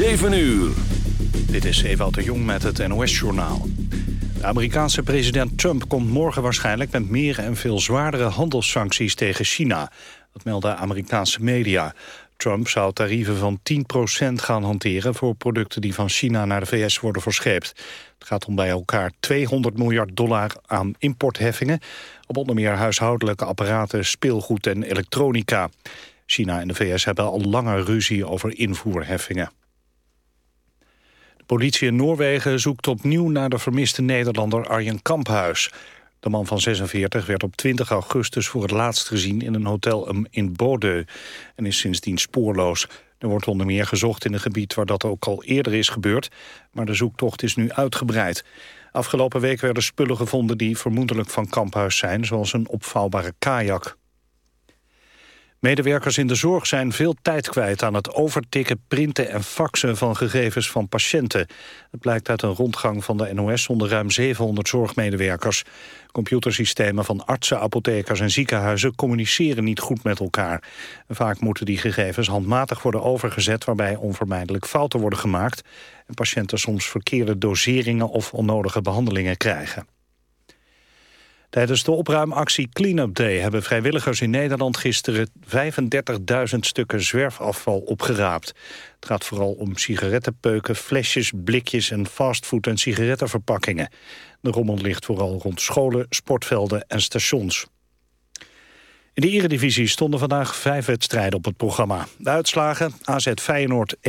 7 uur. Dit is Ewout de Jong met het NOS-journaal. De Amerikaanse president Trump komt morgen waarschijnlijk... met meer en veel zwaardere handelssancties tegen China. Dat melden Amerikaanse media. Trump zou tarieven van 10% gaan hanteren... voor producten die van China naar de VS worden verscheept. Het gaat om bij elkaar 200 miljard dollar aan importheffingen... op onder meer huishoudelijke apparaten, speelgoed en elektronica. China en de VS hebben al langer ruzie over invoerheffingen. Politie in Noorwegen zoekt opnieuw naar de vermiste Nederlander Arjen Kamphuis. De man van 46 werd op 20 augustus voor het laatst gezien in een hotel in Bodø en is sindsdien spoorloos. Er wordt onder meer gezocht in een gebied waar dat ook al eerder is gebeurd, maar de zoektocht is nu uitgebreid. Afgelopen week werden spullen gevonden die vermoedelijk van Kamphuis zijn, zoals een opvouwbare kajak. Medewerkers in de zorg zijn veel tijd kwijt aan het overtikken, printen en faxen van gegevens van patiënten. Het blijkt uit een rondgang van de NOS onder ruim 700 zorgmedewerkers. Computersystemen van artsen, apothekers en ziekenhuizen communiceren niet goed met elkaar. Vaak moeten die gegevens handmatig worden overgezet waarbij onvermijdelijk fouten worden gemaakt en patiënten soms verkeerde doseringen of onnodige behandelingen krijgen. Tijdens de opruimactie Cleanup Day hebben vrijwilligers in Nederland gisteren 35.000 stukken zwerfafval opgeraapt. Het gaat vooral om sigarettenpeuken, flesjes, blikjes en fastfood- en sigarettenverpakkingen. De rommel ligt vooral rond scholen, sportvelden en stations. In de eredivisie stonden vandaag vijf wedstrijden op het programma. De uitslagen AZ Feyenoord 1-1,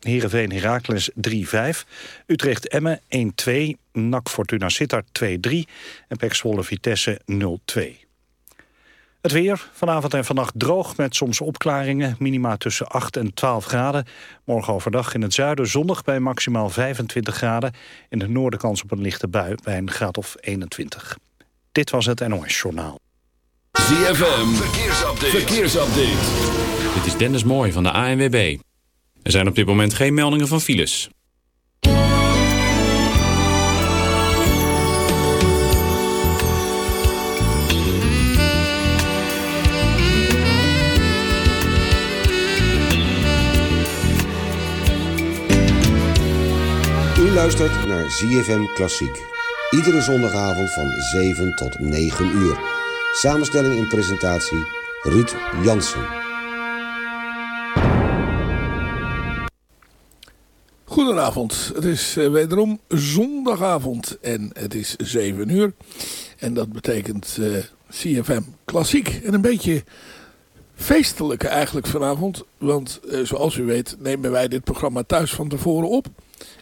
Heerenveen Heracles 3-5, Utrecht Emmen 1-2, NAC Fortuna Sittard 2-3 en Pek Zwolle Vitesse 0-2. Het weer, vanavond en vannacht droog met soms opklaringen. Minima tussen 8 en 12 graden. Morgen overdag in het zuiden zonnig bij maximaal 25 graden. In het noorden kans op een lichte bui bij een graad of 21. Dit was het NOS Journaal. ZFM, verkeersupdate. verkeersupdate. Dit is Dennis Mooij van de ANWB. Er zijn op dit moment geen meldingen van files. Luistert naar ZFM Klassiek. Iedere zondagavond van 7 tot 9 uur. Samenstelling en presentatie Ruud Jansen. Goedenavond, het is eh, wederom zondagavond en het is 7 uur. En dat betekent uh, eh, CFM Klassiek. En een beetje feestelijke eigenlijk vanavond. Want uh, zoals u weet nemen wij dit programma thuis van tevoren op.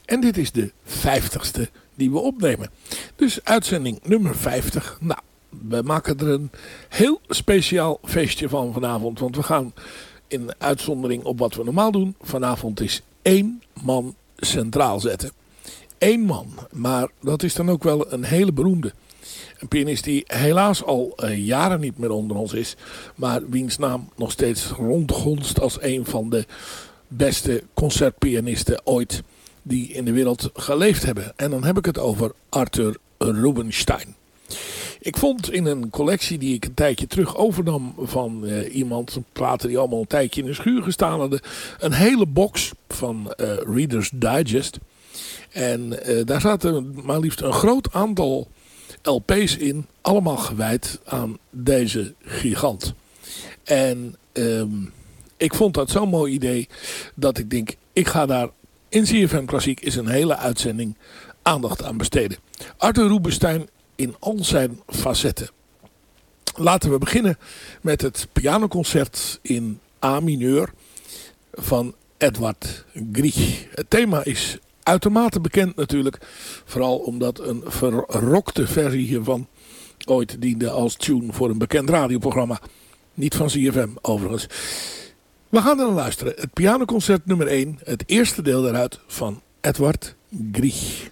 En dit is de 50ste die we opnemen. Dus uitzending nummer 50. Nou, we maken er een heel speciaal feestje van vanavond. Want we gaan in uitzondering op wat we normaal doen. Vanavond is één man centraal zetten. Eén man. Maar dat is dan ook wel een hele beroemde. Een pianist die helaas al uh, jaren niet meer onder ons is. Maar wiens naam nog steeds rondgonst als een van de beste concertpianisten ooit. Die in de wereld geleefd hebben. En dan heb ik het over Arthur Rubinstein. Ik vond in een collectie die ik een tijdje terug overnam van uh, iemand, platen die allemaal een tijdje in de schuur gestaan hadden, een hele box van uh, Reader's Digest. En uh, daar zaten maar liefst een groot aantal LP's in, allemaal gewijd aan deze gigant. En um, ik vond dat zo'n mooi idee dat ik denk, ik ga daar in CFM Klassiek is een hele uitzending aandacht aan besteden. Arthur Rubinstein in al zijn facetten. Laten we beginnen met het pianoconcert in A mineur van Edward Grieg. Het thema is uitermate bekend natuurlijk. Vooral omdat een verrokte versie hiervan ooit diende als tune voor een bekend radioprogramma. Niet van CFM overigens. We gaan er naar luisteren. Het pianoconcert nummer 1. Het eerste deel daaruit van Edward Grieg.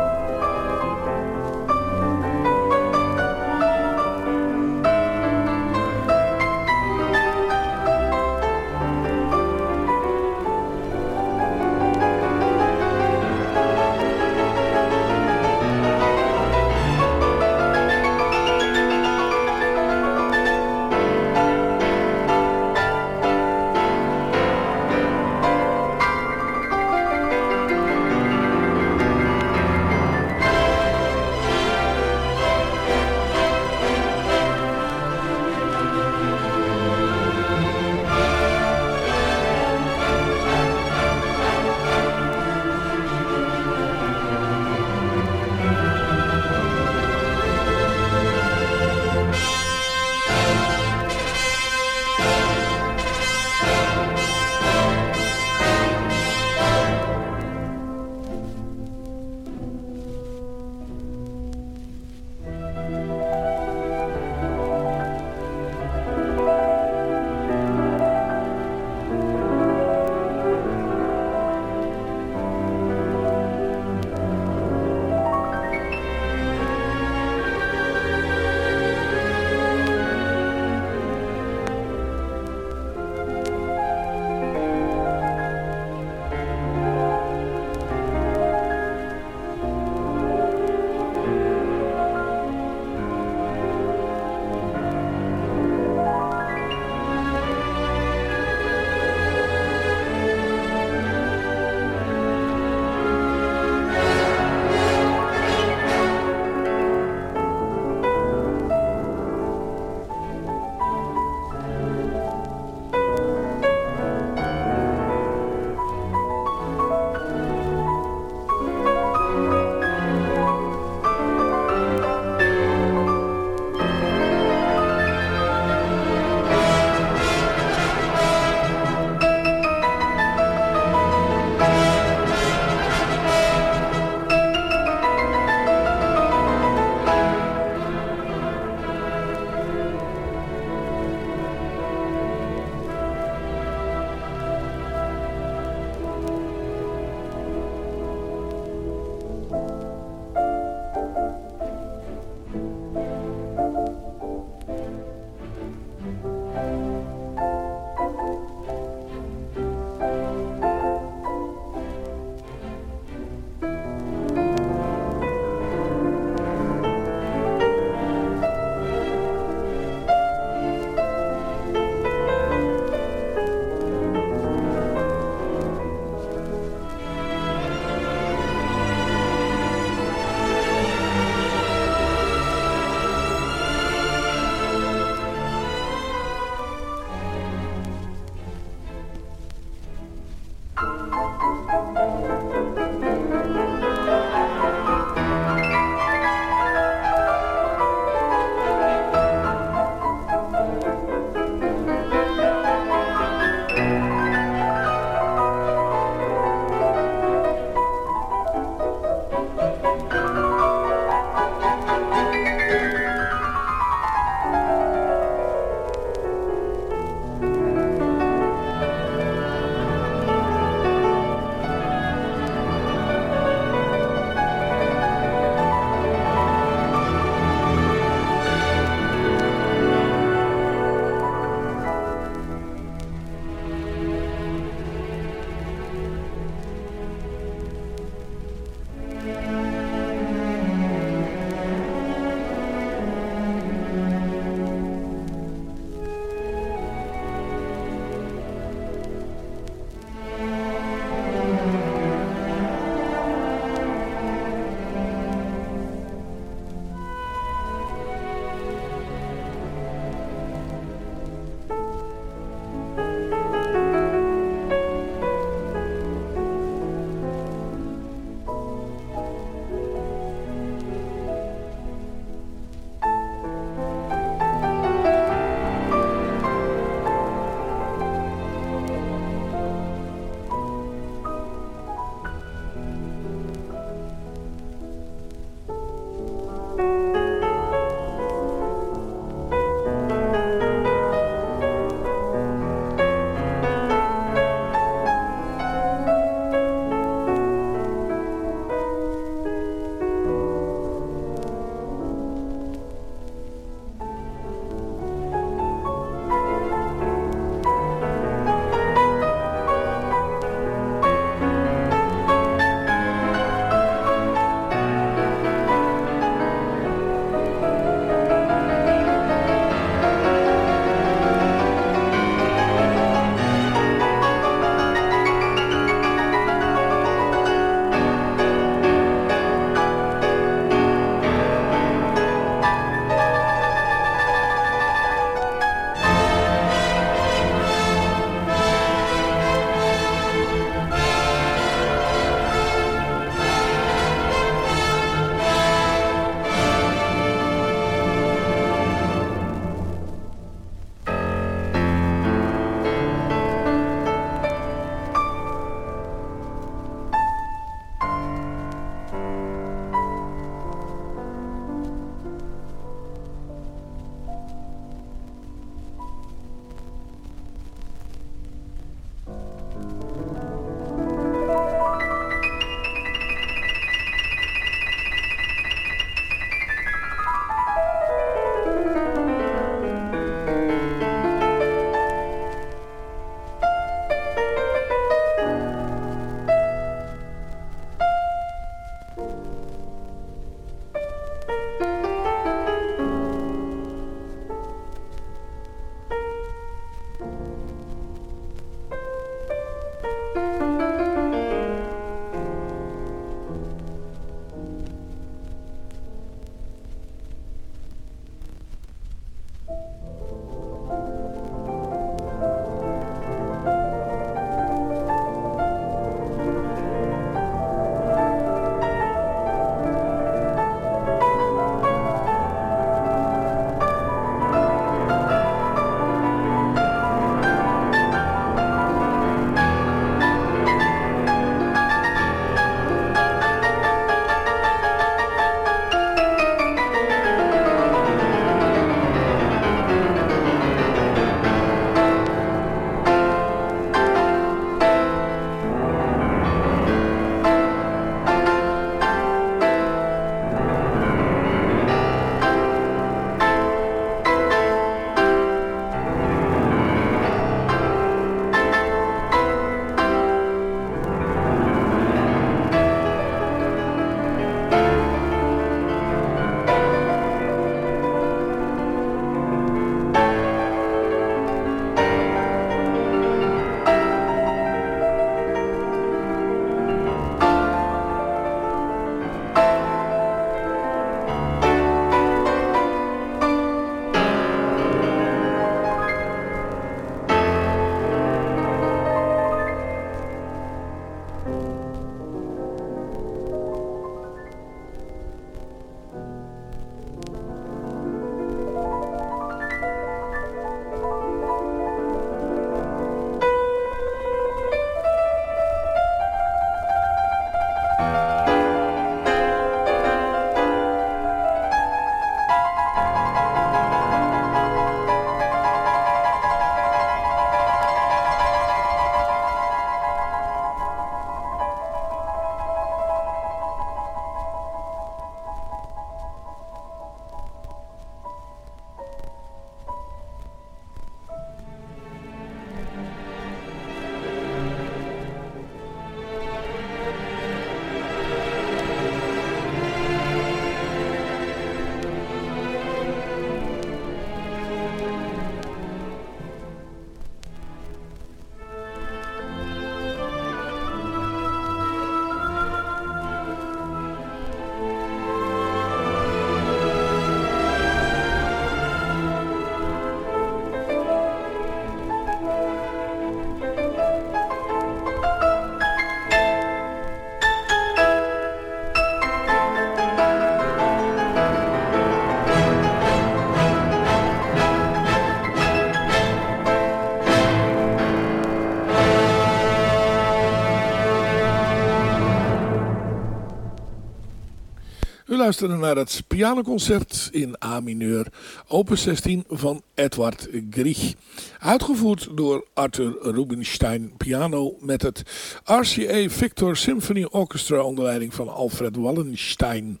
Luisterde naar het pianoconcert in A-mineur, opus 16 van Edward Grieg. Uitgevoerd door Arthur Rubinstein piano met het RCA Victor Symphony Orchestra onder leiding van Alfred Wallenstein.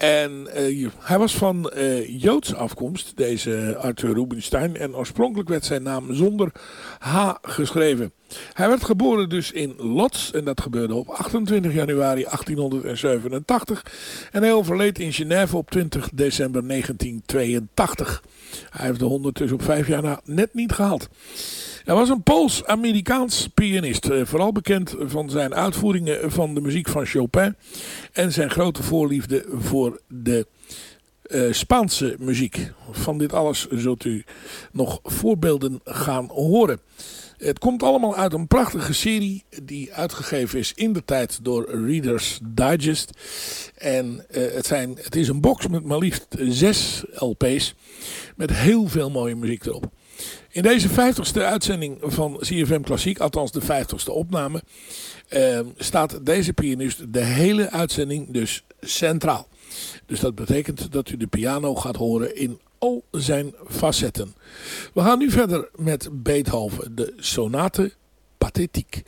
En uh, hij was van uh, Joods afkomst, deze Arthur Rubinstein. En oorspronkelijk werd zijn naam zonder H geschreven. Hij werd geboren dus in Lodz en dat gebeurde op 28 januari 1887. En hij overleed in Genève op 20 december 1982. Hij heeft de 100 dus op vijf jaar na net niet gehaald. Hij was een Pools-Amerikaans pianist. Eh, vooral bekend van zijn uitvoeringen van de muziek van Chopin. En zijn grote voorliefde voor de uh, Spaanse muziek. Van dit alles zult u nog voorbeelden gaan horen. Het komt allemaal uit een prachtige serie die uitgegeven is in de tijd door Reader's Digest. En uh, het, zijn, het is een box met maar liefst zes LP's met heel veel mooie muziek erop. In deze 50ste uitzending van CFM Klassiek, althans de 50ste opname, uh, staat deze pianist de hele uitzending dus centraal. Dus dat betekent dat u de piano gaat horen in al zijn facetten. We gaan nu verder met Beethoven, de sonate Pathétique.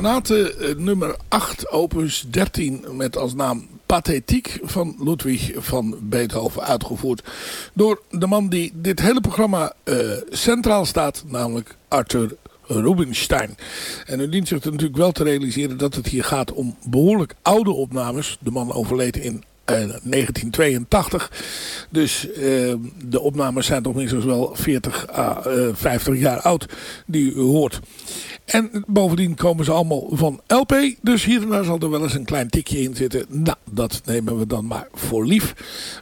Sonate eh, nummer 8, opus 13, met als naam Pathetiek van Ludwig van Beethoven uitgevoerd. Door de man die dit hele programma uh, centraal staat, namelijk Arthur Rubinstein. En u dient zich natuurlijk wel te realiseren dat het hier gaat om behoorlijk oude opnames. De man overleed in 1982. Eh, dus uh, de opnames zijn toch minstens wel 40 à 50 jaar oud die u hoort. En bovendien komen ze allemaal van LP. Dus hier en daar zal er wel eens een klein tikje in zitten. Nou, dat nemen we dan maar voor lief.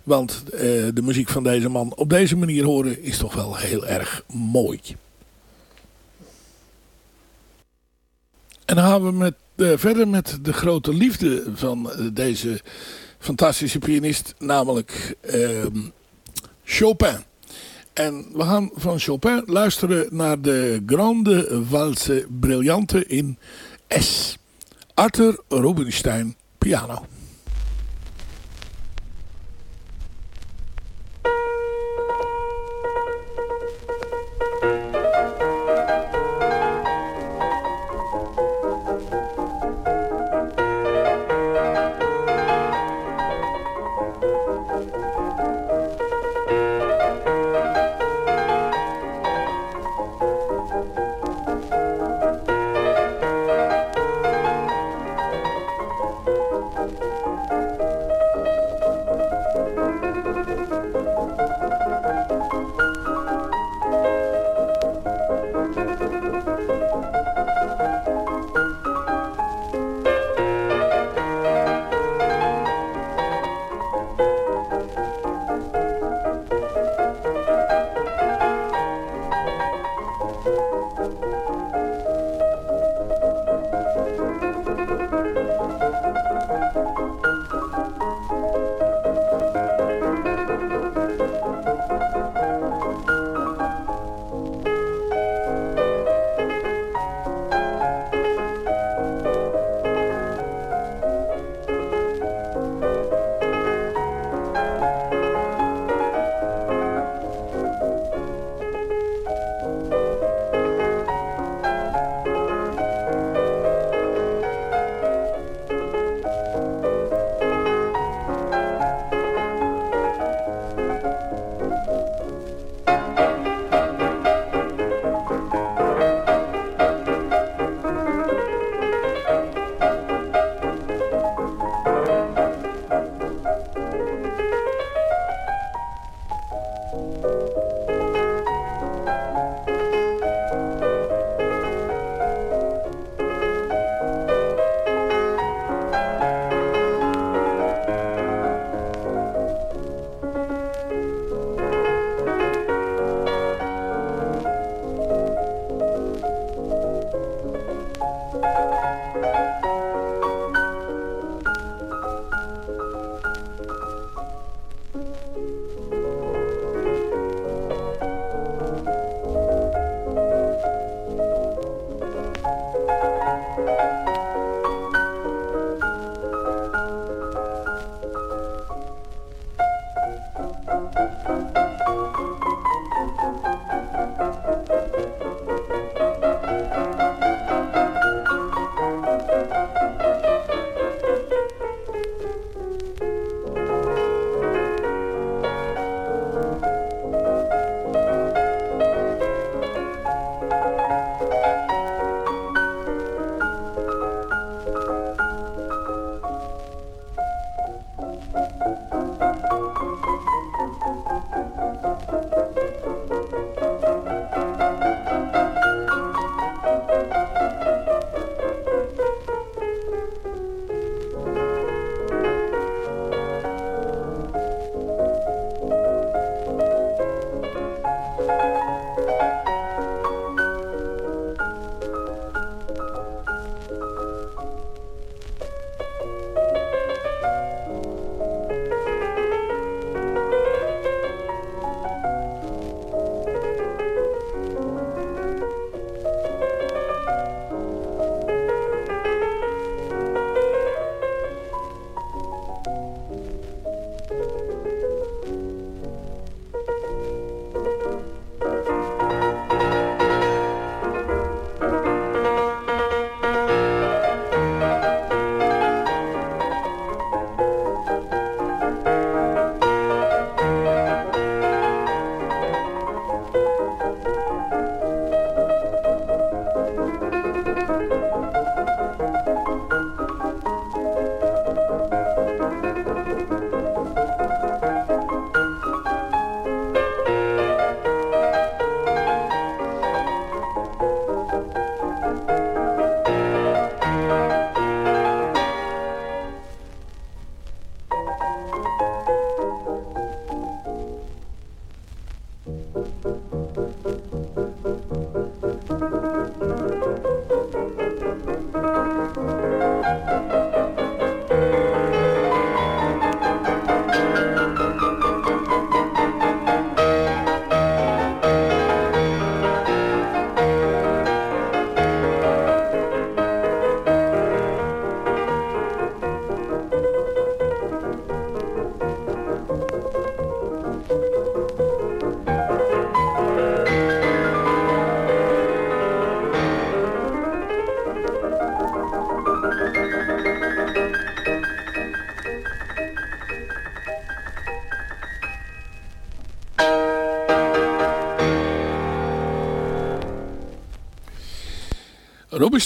Want uh, de muziek van deze man op deze manier horen is toch wel heel erg mooi. En dan gaan we met, uh, verder met de grote liefde van uh, deze fantastische pianist. Namelijk ehm, Chopin. En we gaan van Chopin luisteren naar de Grande Valse Brillante in S. Arthur Rubinstein, piano.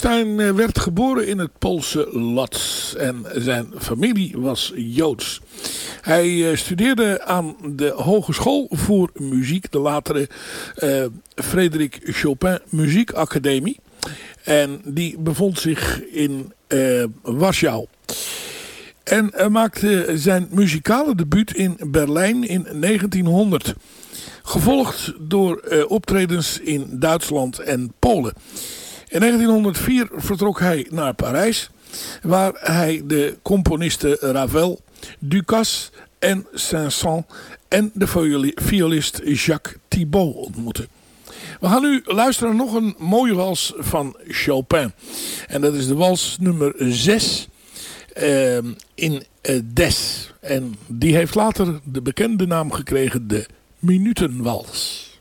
Rubinstein eh, werd geboren in het Poolse Lodz en zijn familie was Joods. Hij eh, studeerde aan de Hogeschool voor Muziek, de latere uh, Frederik Chopin Muziekacademie. En die bevond zich in Warschau. En maakte zijn muzikale debuut in Berlijn in 1900. Gevolgd door optredens in Duitsland en Polen. In 1904 vertrok hij naar Parijs, waar hij de componisten Ravel, Ducasse en Saint-Saëns en de violist Jacques Thibault ontmoette. We gaan nu luisteren naar nog een mooie wals van Chopin. En dat is de wals nummer 6 uh, in uh, Des. En die heeft later de bekende naam gekregen, de Minutenwals.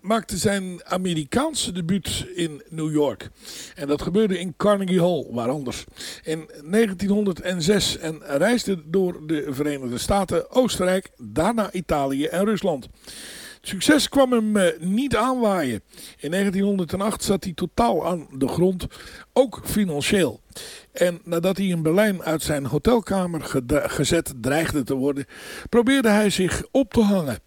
Maakte zijn Amerikaanse debuut in New York. En dat gebeurde in Carnegie Hall, waar anders. In 1906 en reisde door de Verenigde Staten, Oostenrijk, daarna Italië en Rusland. succes kwam hem eh, niet aanwaaien. In 1908 zat hij totaal aan de grond, ook financieel. En nadat hij in Berlijn uit zijn hotelkamer gezet dreigde te worden, probeerde hij zich op te hangen.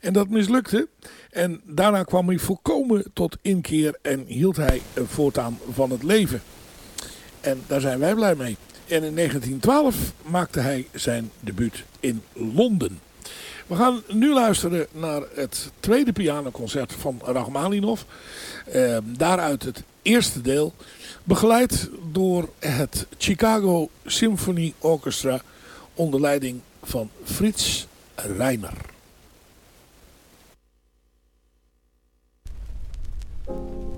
En dat mislukte. En daarna kwam hij volkomen tot inkeer en hield hij voortaan van het leven. En daar zijn wij blij mee. En in 1912 maakte hij zijn debuut in Londen. We gaan nu luisteren naar het tweede pianoconcert van Rachmaninoff. Eh, daaruit het eerste deel. Begeleid door het Chicago Symphony Orchestra onder leiding van Frits Reiner. you.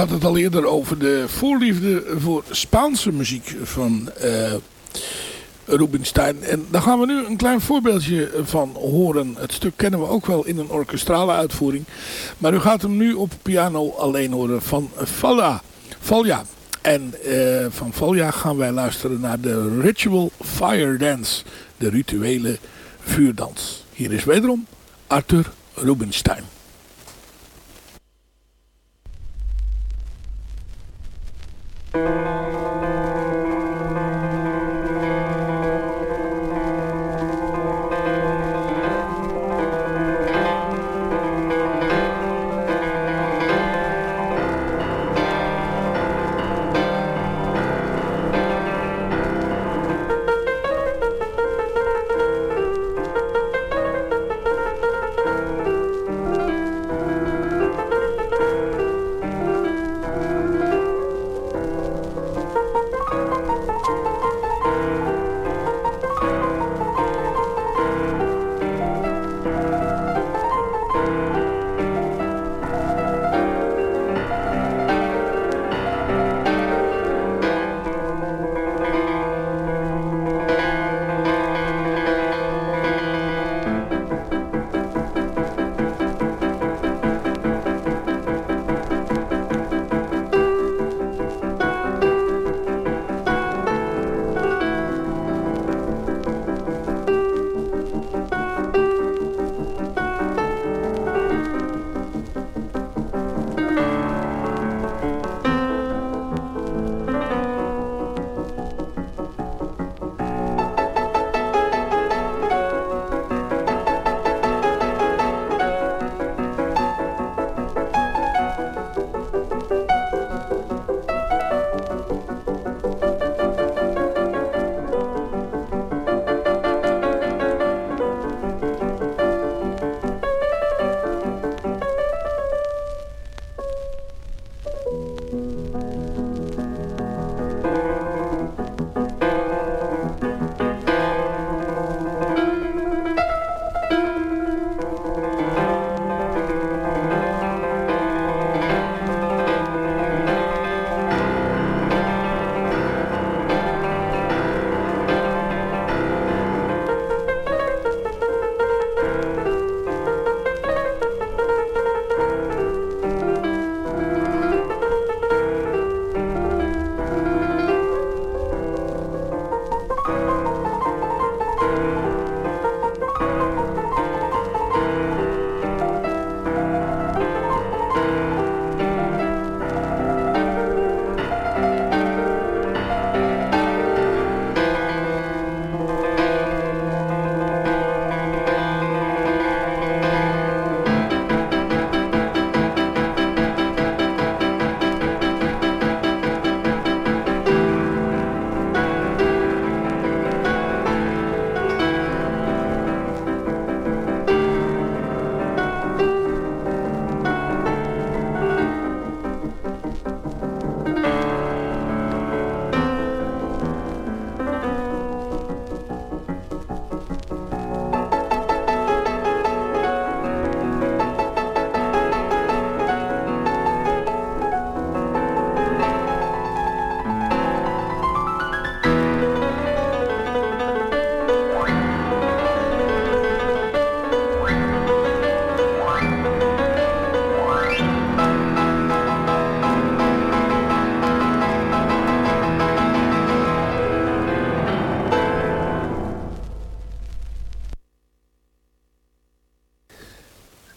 Had het al eerder over de voorliefde voor Spaanse muziek van uh, Rubinstein. En daar gaan we nu een klein voorbeeldje van horen. Het stuk kennen we ook wel in een orkestrale uitvoering. Maar u gaat hem nu op piano alleen horen van Falla. Falja. En uh, van Falja gaan wij luisteren naar de Ritual Fire Dance. De rituele vuurdans. Hier is wederom Arthur Rubinstein.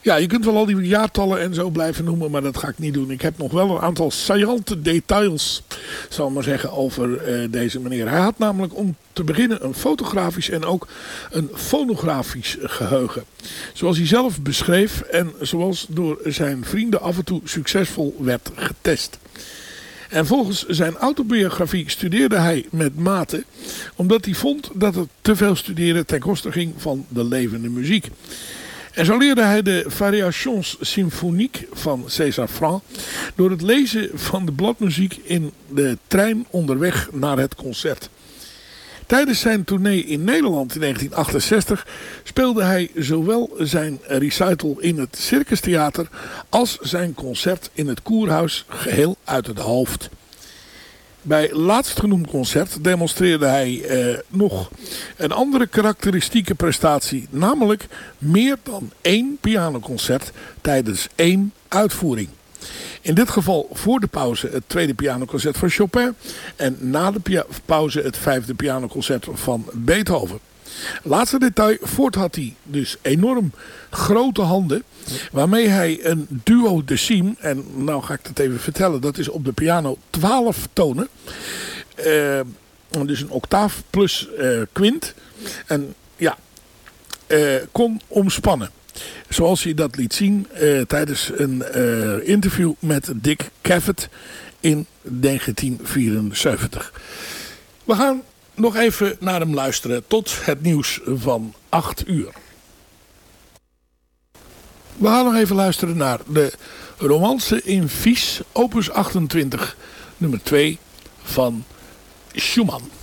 Ja, je kunt wel al die jaartallen en zo blijven noemen, maar dat ga ik niet doen. Ik heb nog wel een aantal saillante details, zal maar zeggen, over uh, deze meneer. Hij had namelijk om te beginnen een fotografisch en ook een fonografisch geheugen. Zoals hij zelf beschreef en zoals door zijn vrienden af en toe succesvol werd getest. En volgens zijn autobiografie studeerde hij met mate, omdat hij vond dat het te veel studeren ten koste ging van de levende muziek. En zo leerde hij de Variations Symphoniques van César Franck door het lezen van de bladmuziek in de trein onderweg naar het concert. Tijdens zijn tournee in Nederland in 1968 speelde hij zowel zijn recital in het Circus Theater als zijn concert in het Koerhuis geheel uit het hoofd. Bij laatstgenoemd concert demonstreerde hij eh, nog een andere karakteristieke prestatie. Namelijk meer dan één pianoconcert tijdens één uitvoering. In dit geval voor de pauze het tweede pianoconcert van Chopin. En na de pauze het vijfde pianoconcert van Beethoven. Laatste detail, Ford had hij dus enorm grote handen. Waarmee hij een duo deciem, en nou ga ik het even vertellen, dat is op de piano 12 tonen. Uh, dus een octaaf plus uh, kwint. En ja, uh, kon omspannen. Zoals hij dat liet zien tijdens een interview met Dick Cavett in 1974. We gaan nog even naar hem luisteren tot het nieuws van 8 uur. We gaan nog even luisteren naar de romance in Vies, opus 28, nummer 2 van Schumann.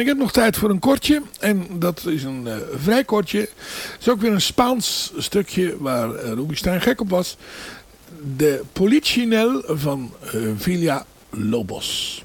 Ik heb nog tijd voor een kortje. En dat is een uh, vrij kortje. Het is ook weer een Spaans stukje waar uh, Ruby Stein gek op was. De Policinel van uh, Villa Lobos.